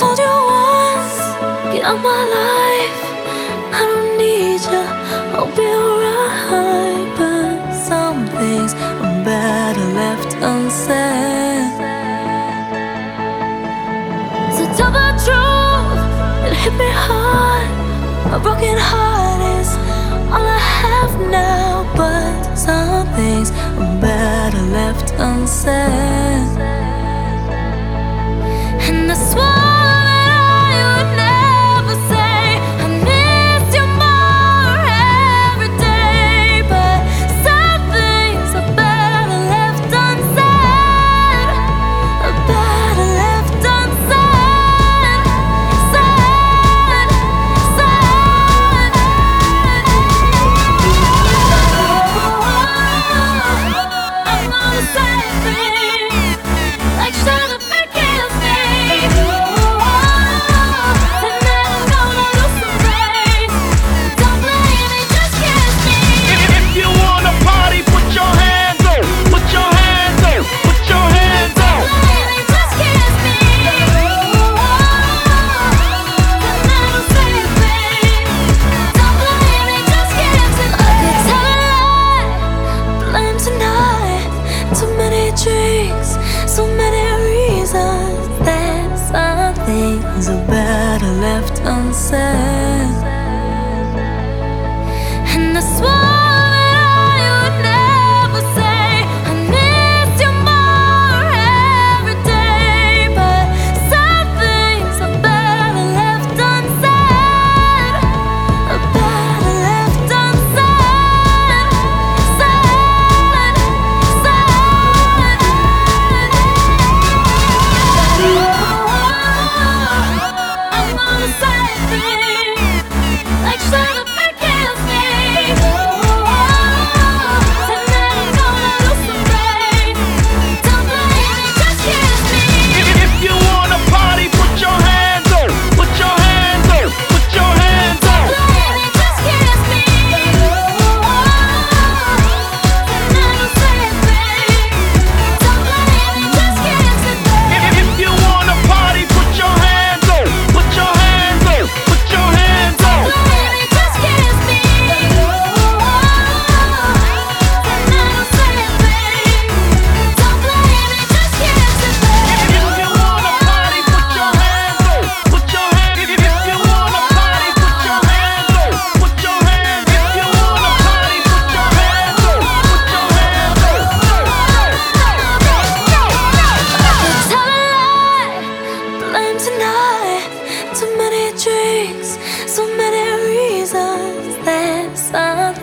told you once, get out my life. I don't need you. I'll be alright, but some things are better left unsaid. So tell the truth, it hit me hard. My broken heart is all I have now, but some things are better left unsaid. And that's why so many reasons that some things are better left unsaid.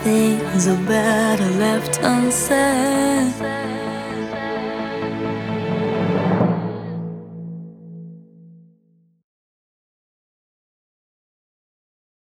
things are better left unsaid.